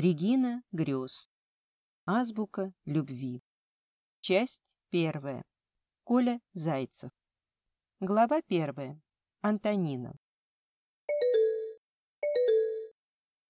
Регина грез. Азбука любви. Часть первая. Коля Зайцев. Глава первая. Антонина.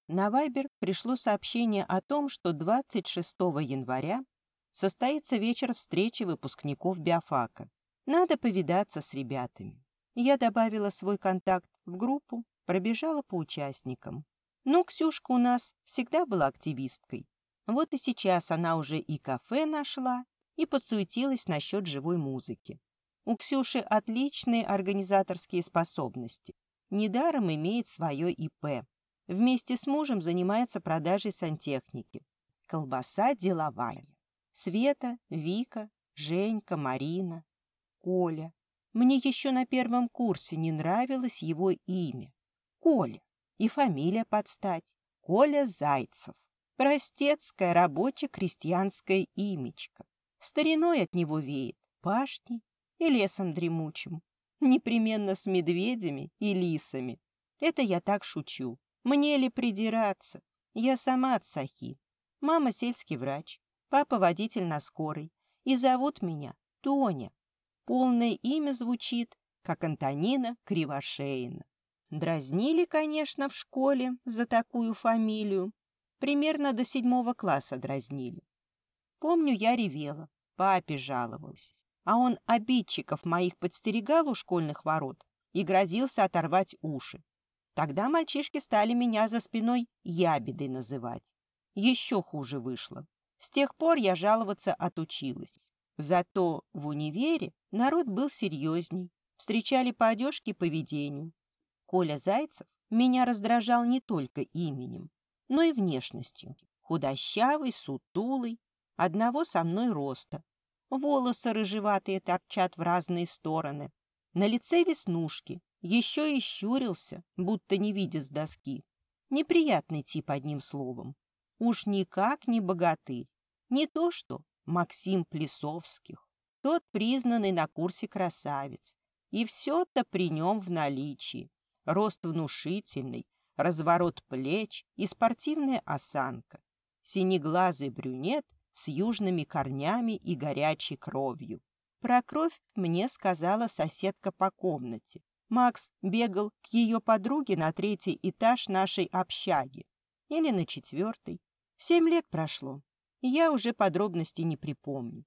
На Вайбер пришло сообщение о том, что 26 января состоится вечер встречи выпускников биофака. Надо повидаться с ребятами. Я добавила свой контакт в группу, пробежала по участникам. Но Ксюшка у нас всегда была активисткой. Вот и сейчас она уже и кафе нашла, и подсуетилась насчет живой музыки. У Ксюши отличные организаторские способности. Недаром имеет свое ИП. Вместе с мужем занимается продажей сантехники. Колбаса деловая. Света, Вика, Женька, Марина, Коля. Мне еще на первом курсе не нравилось его имя. Коля и фамилия подстать. Коля Зайцев. Простецкое рабоче-крестьянское имечко. Стариной от него веет, пашней и лесом дремучим. Непременно с медведями и лисами. Это я так шучу. Мне ли придираться? Я сама от Сахи. Мама сельский врач, папа водитель на скорой. И зовут меня Тоня. Полное имя звучит, как Антонина Кривошеина. Дразнили, конечно, в школе за такую фамилию. Примерно до седьмого класса дразнили. Помню, я ревела, папе жаловалась. А он обидчиков моих подстерегал у школьных ворот и грозился оторвать уши. Тогда мальчишки стали меня за спиной ябедой называть. Еще хуже вышло. С тех пор я жаловаться отучилась. Зато в универе народ был серьезней. Встречали по одежке поведению. Коля Зайцев меня раздражал не только именем, но и внешностью. Худощавый, сутулый, одного со мной роста. Волосы рыжеватые торчат в разные стороны. На лице веснушки, еще и щурился, будто не видя с доски. Неприятный тип, одним словом. Уж никак не богатырь. Не то что Максим Плесовских. Тот признанный на курсе красавец. И все-то при нем в наличии рост внушительный, разворот плеч и спортивная осанка. Синеглазый брюнет с южными корнями и горячей кровью. Про кровь мне сказала соседка по комнате. Макс бегал к ее подруге на третий этаж нашей общаги. Или на четвертый. Семь лет прошло, и я уже подробностей не припомню.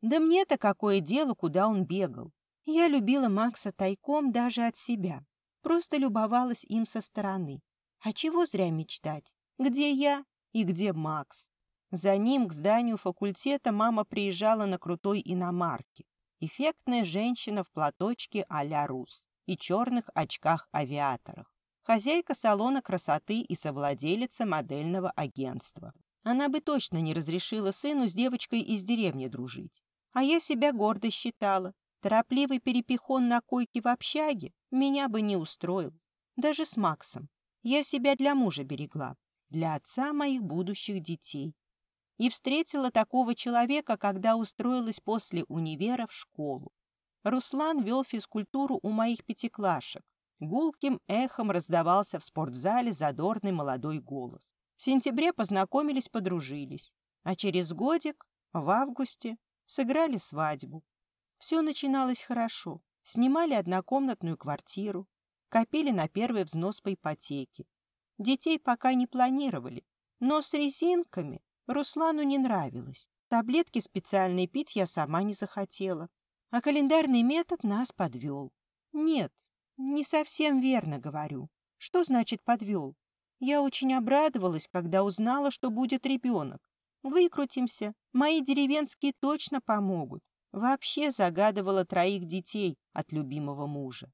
Да мне-то какое дело, куда он бегал. Я любила Макса тайком даже от себя. Просто любовалась им со стороны. А чего зря мечтать? Где я и где Макс? За ним к зданию факультета мама приезжала на крутой иномарке. Эффектная женщина в платочке а-ля Рус и черных очках-авиаторах. Хозяйка салона красоты и совладелица модельного агентства. Она бы точно не разрешила сыну с девочкой из деревни дружить. А я себя гордо считала. Торопливый перепихон на койке в общаге меня бы не устроил. Даже с Максом. Я себя для мужа берегла, для отца моих будущих детей. И встретила такого человека, когда устроилась после универа в школу. Руслан вел физкультуру у моих пятиклашек. Гулким эхом раздавался в спортзале задорный молодой голос. В сентябре познакомились, подружились. А через годик, в августе, сыграли свадьбу. Все начиналось хорошо. Снимали однокомнатную квартиру, копили на первый взнос по ипотеке. Детей пока не планировали, но с резинками Руслану не нравилось. Таблетки специальные пить я сама не захотела. А календарный метод нас подвел. Нет, не совсем верно говорю. Что значит подвел? Я очень обрадовалась, когда узнала, что будет ребенок. Выкрутимся, мои деревенские точно помогут. Вообще загадывала троих детей от любимого мужа.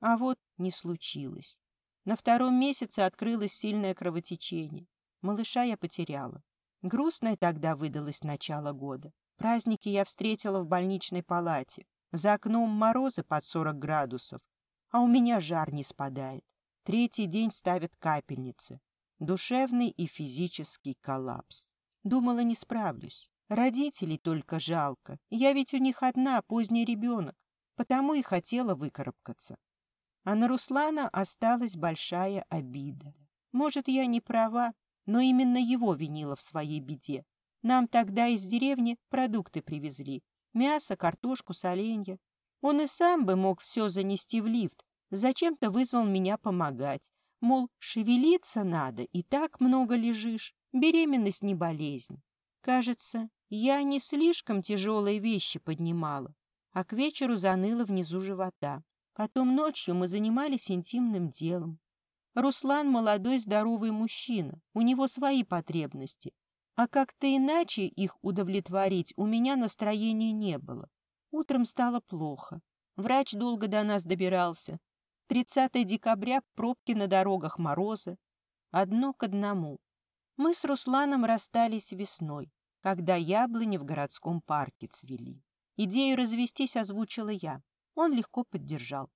А вот не случилось. На втором месяце открылось сильное кровотечение. Малыша я потеряла. Грустное тогда выдалось начало года. Праздники я встретила в больничной палате. За окном морозы под 40 градусов, а у меня жар не спадает. Третий день ставят капельницы. Душевный и физический коллапс. Думала, не справлюсь. Родителей только жалко. Я ведь у них одна, поздний ребенок. Потому и хотела выкарабкаться. А на Руслана осталась большая обида. Может, я не права, но именно его винила в своей беде. Нам тогда из деревни продукты привезли. Мясо, картошку, соленья. Он и сам бы мог все занести в лифт. Зачем-то вызвал меня помогать. Мол, шевелиться надо, и так много лежишь. Беременность не болезнь. Кажется, я не слишком тяжелые вещи поднимала, а к вечеру заныла внизу живота. Потом ночью мы занимались интимным делом. Руслан молодой здоровый мужчина, у него свои потребности. А как-то иначе их удовлетворить у меня настроения не было. Утром стало плохо. Врач долго до нас добирался. 30 декабря пробки на дорогах морозы. Одно к одному. Мы с Русланом расстались весной, когда яблони в городском парке цвели. Идею развестись озвучила я. Он легко поддержал.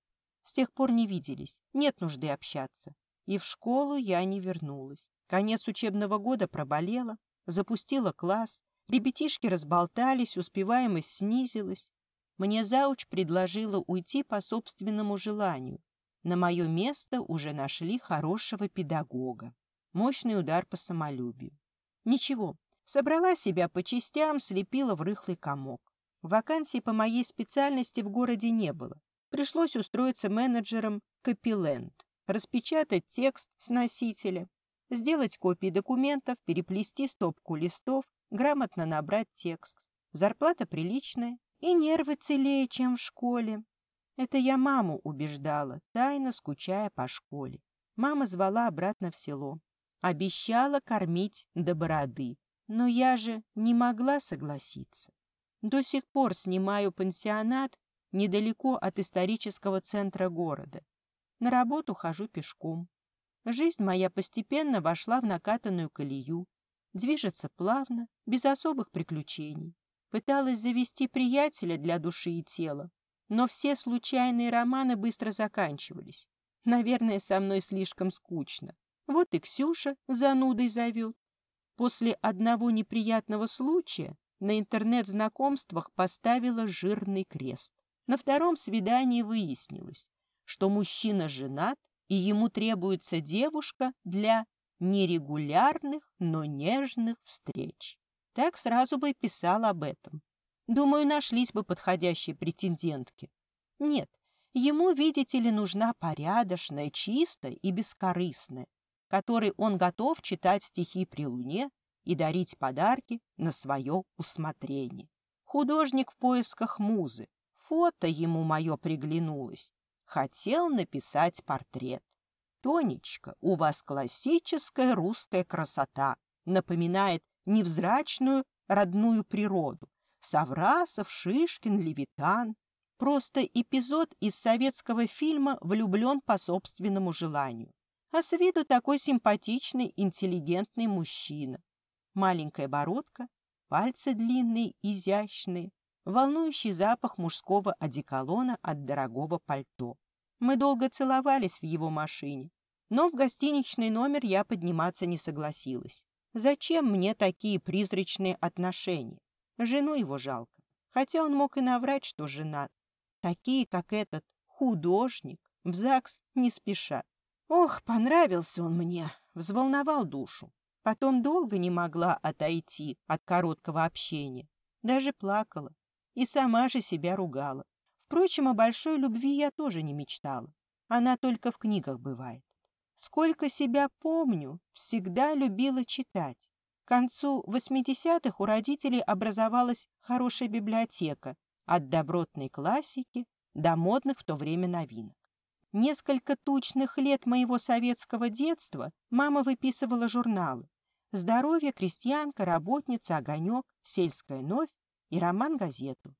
С тех пор не виделись, нет нужды общаться. И в школу я не вернулась. Конец учебного года проболела, запустила класс, ребятишки разболтались, успеваемость снизилась. Мне зауч предложила уйти по собственному желанию. На мое место уже нашли хорошего педагога. Мощный удар по самолюбию. Ничего, собрала себя по частям, слепила в рыхлый комок. Вакансий по моей специальности в городе не было. Пришлось устроиться менеджером Копиленд распечатать текст с носителя, сделать копии документов, переплести стопку листов, грамотно набрать текст. Зарплата приличная и нервы целее, чем в школе. Это я маму убеждала, тайно скучая по школе. Мама звала обратно в село. Обещала кормить до бороды. Но я же не могла согласиться. До сих пор снимаю пансионат недалеко от исторического центра города. На работу хожу пешком. Жизнь моя постепенно вошла в накатанную колею. Движется плавно, без особых приключений. Пыталась завести приятеля для души и тела, но все случайные романы быстро заканчивались. Наверное, со мной слишком скучно. Вот и Ксюша занудой зовет. После одного неприятного случая на интернет-знакомствах поставила жирный крест. На втором свидании выяснилось, что мужчина женат, и ему требуется девушка для нерегулярных, но нежных встреч. Так сразу бы и писал об этом. Думаю, нашлись бы подходящие претендентки. Нет, ему, видите ли, нужна порядочная, чистая и бескорыстная, которой он готов читать стихи при луне и дарить подарки на свое усмотрение. Художник в поисках музы. Фото ему мое приглянулось. Хотел написать портрет. Тонечка, у вас классическая русская красота, напоминает невзрачную родную природу. Саврасов, Шишкин, Левитан. Просто эпизод из советского фильма «Влюблен по собственному желанию». А с виду такой симпатичный, интеллигентный мужчина. Маленькая бородка, пальцы длинные, изящные, волнующий запах мужского одеколона от дорогого пальто. Мы долго целовались в его машине, но в гостиничный номер я подниматься не согласилась. Зачем мне такие призрачные отношения? Жену его жалко, хотя он мог и наврать, что женат. Такие, как этот художник, в ЗАГС не спешат. Ох, понравился он мне, взволновал душу. Потом долго не могла отойти от короткого общения. Даже плакала и сама же себя ругала. Впрочем, о большой любви я тоже не мечтала. Она только в книгах бывает. Сколько себя помню, всегда любила читать. К концу 80-х у родителей образовалась хорошая библиотека от добротной классики до модных в то время новинок. Несколько тучных лет моего советского детства мама выписывала журналы «Здоровье», «Крестьянка», «Работница», «Огонек», «Сельская новь» и роман-газету.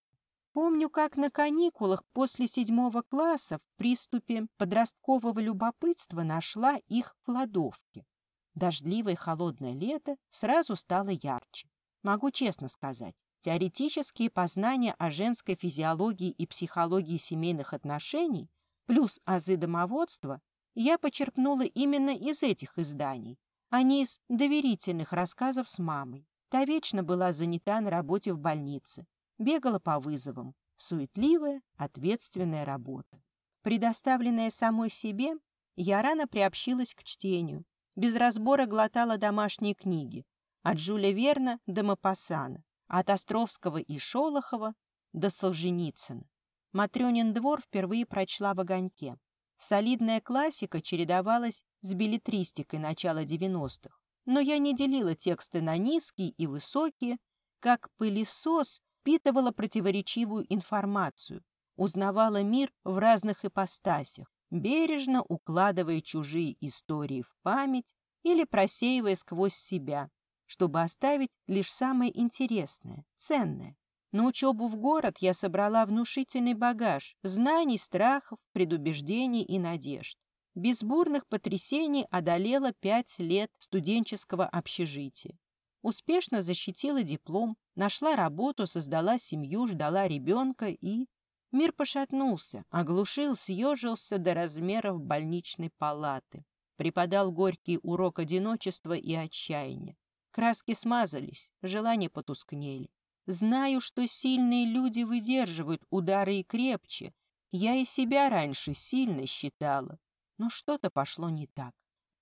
Помню, как на каникулах после седьмого класса в приступе подросткового любопытства нашла их в кладовке. Дождливое холодное лето сразу стало ярче. Могу честно сказать, теоретические познания о женской физиологии и психологии семейных отношений плюс азы домоводства я почерпнула именно из этих изданий, а не из доверительных рассказов с мамой. Та вечно была занята на работе в больнице, бегала по вызовам. Суетливая, ответственная работа. Предоставленная самой себе, я рано приобщилась к чтению. без разбора глотала домашние книги, от Жюля Верна до Мапассана, от Островского и Шолохова до Солженицына. Матрёнин двор впервые прочла в огоньке. Солидная классика чередовалась с билетристикой начала 90-х. Но я не делила тексты на низкие и высокие, как пылесос впитывала противоречивую информацию, узнавала мир в разных ипостасях, бережно укладывая чужие истории в память или просеивая сквозь себя, чтобы оставить лишь самое интересное, ценное. На учебу в город я собрала внушительный багаж знаний, страхов, предубеждений и надежд. Без бурных потрясений одолела пять лет студенческого общежития. Успешно защитила диплом, нашла работу, создала семью, ждала ребенка и... Мир пошатнулся, оглушил, съежился до размеров больничной палаты. Преподал горький урок одиночества и отчаяния. Краски смазались, желания потускнели. Знаю, что сильные люди выдерживают удары и крепче. Я и себя раньше сильно считала. Но что-то пошло не так.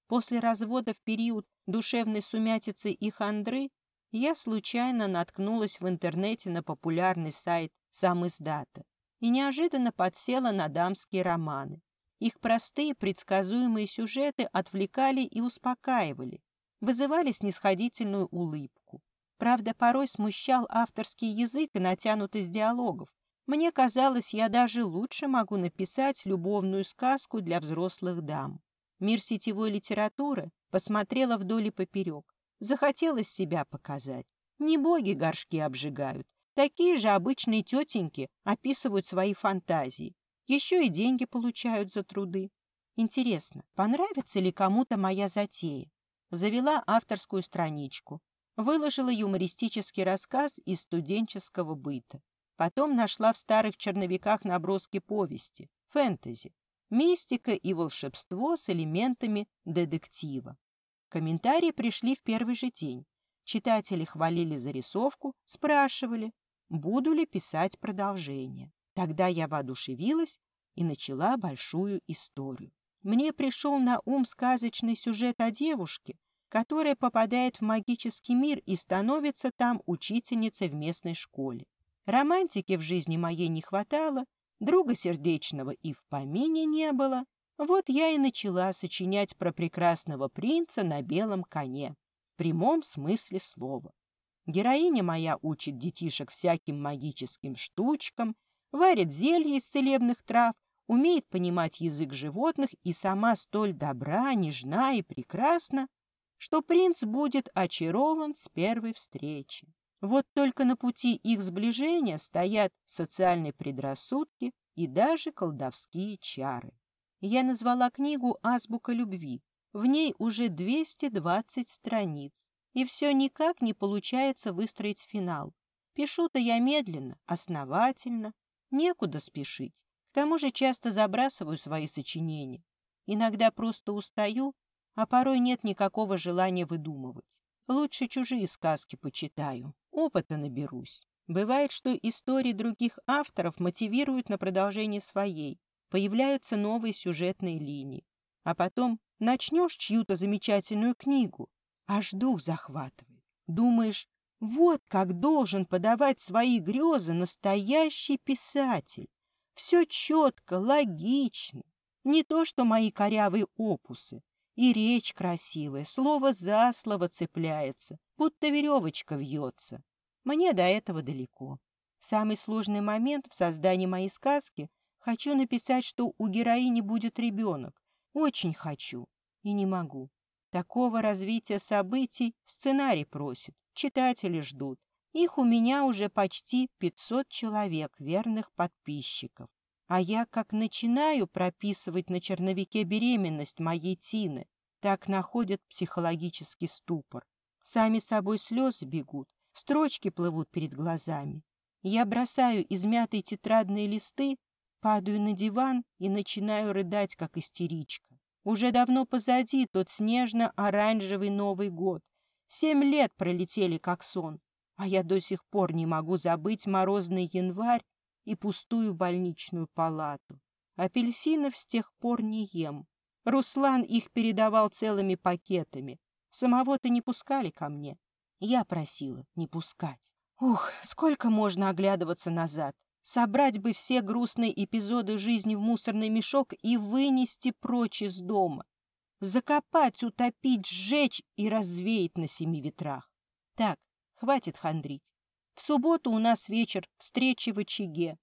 После развода в период душевной сумятицы и хандры я случайно наткнулась в интернете на популярный сайт «Сам издата» и неожиданно подсела на дамские романы. Их простые предсказуемые сюжеты отвлекали и успокаивали, вызывали снисходительную улыбку. Правда, порой смущал авторский язык и натянутость диалогов. Мне казалось, я даже лучше могу написать любовную сказку для взрослых дам. Мир сетевой литературы посмотрела вдоль и поперек. Захотелось себя показать. Не боги горшки обжигают. Такие же обычные тетеньки описывают свои фантазии. Еще и деньги получают за труды. Интересно, понравится ли кому-то моя затея? Завела авторскую страничку выложила юмористический рассказ из студенческого быта. Потом нашла в старых черновиках наброски повести, фэнтези, мистика и волшебство с элементами детектива. Комментарии пришли в первый же день. Читатели хвалили зарисовку, спрашивали, буду ли писать продолжение. Тогда я воодушевилась и начала большую историю. Мне пришел на ум сказочный сюжет о девушке, которая попадает в магический мир и становится там учительницей в местной школе. Романтики в жизни моей не хватало, друга сердечного и в помине не было. Вот я и начала сочинять про прекрасного принца на белом коне, в прямом смысле слова. Героиня моя учит детишек всяким магическим штучкам, варит зелья из целебных трав, умеет понимать язык животных и сама столь добра, нежна и прекрасна, что принц будет очарован с первой встречи. Вот только на пути их сближения стоят социальные предрассудки и даже колдовские чары. Я назвала книгу «Азбука любви». В ней уже 220 страниц, и все никак не получается выстроить финал. Пишу-то я медленно, основательно, некуда спешить. К тому же часто забрасываю свои сочинения. Иногда просто устаю а порой нет никакого желания выдумывать. Лучше чужие сказки почитаю, опыта наберусь. Бывает, что истории других авторов мотивируют на продолжение своей, появляются новые сюжетные линии. А потом начнешь чью-то замечательную книгу, аж дух захватывает. Думаешь, вот как должен подавать свои грезы настоящий писатель. Все четко, логично. Не то, что мои корявые опусы. И речь красивая, слово за слово цепляется, будто веревочка вьется. Мне до этого далеко. Самый сложный момент в создании моей сказки — хочу написать, что у героини будет ребенок. Очень хочу и не могу. Такого развития событий сценарий просит, читатели ждут. Их у меня уже почти 500 человек, верных подписчиков. А я как начинаю прописывать на черновике беременность моей Тины, так находят психологический ступор. Сами собой слезы бегут, строчки плывут перед глазами. Я бросаю измятые тетрадные листы, падаю на диван и начинаю рыдать, как истеричка. Уже давно позади тот снежно-оранжевый Новый год. Семь лет пролетели, как сон, а я до сих пор не могу забыть морозный январь и пустую больничную палату. Апельсинов с тех пор не ем. Руслан их передавал целыми пакетами. Самого-то не пускали ко мне. Я просила не пускать. Ух, сколько можно оглядываться назад. Собрать бы все грустные эпизоды жизни в мусорный мешок и вынести прочь из дома. Закопать, утопить, сжечь и развеять на семи ветрах. Так, хватит хандрить. В субботу у нас вечер встречи в очаге.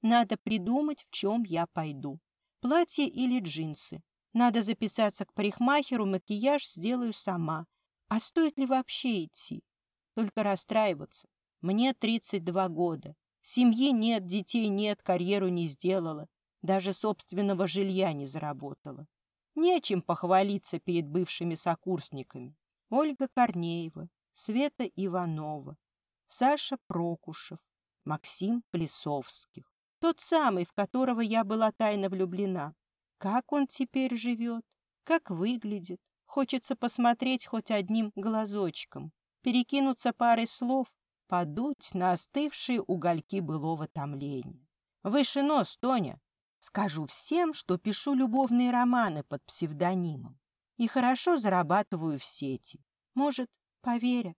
Надо придумать, в чем я пойду. Платье или джинсы. Надо записаться к парикмахеру, макияж сделаю сама. А стоит ли вообще идти? Только расстраиваться. Мне 32 года. Семьи нет, детей нет, карьеру не сделала. Даже собственного жилья не заработала. Нечем похвалиться перед бывшими сокурсниками. Ольга Корнеева, Света Иванова, Саша Прокушев, Максим Плесовских. Тот самый, в которого я была тайно влюблена. Как он теперь живет? Как выглядит? Хочется посмотреть хоть одним глазочком, перекинуться парой слов, подуть на остывшие угольки былого томления. Выше нос, Тоня! Скажу всем, что пишу любовные романы под псевдонимом и хорошо зарабатываю в сети. Может, поверят.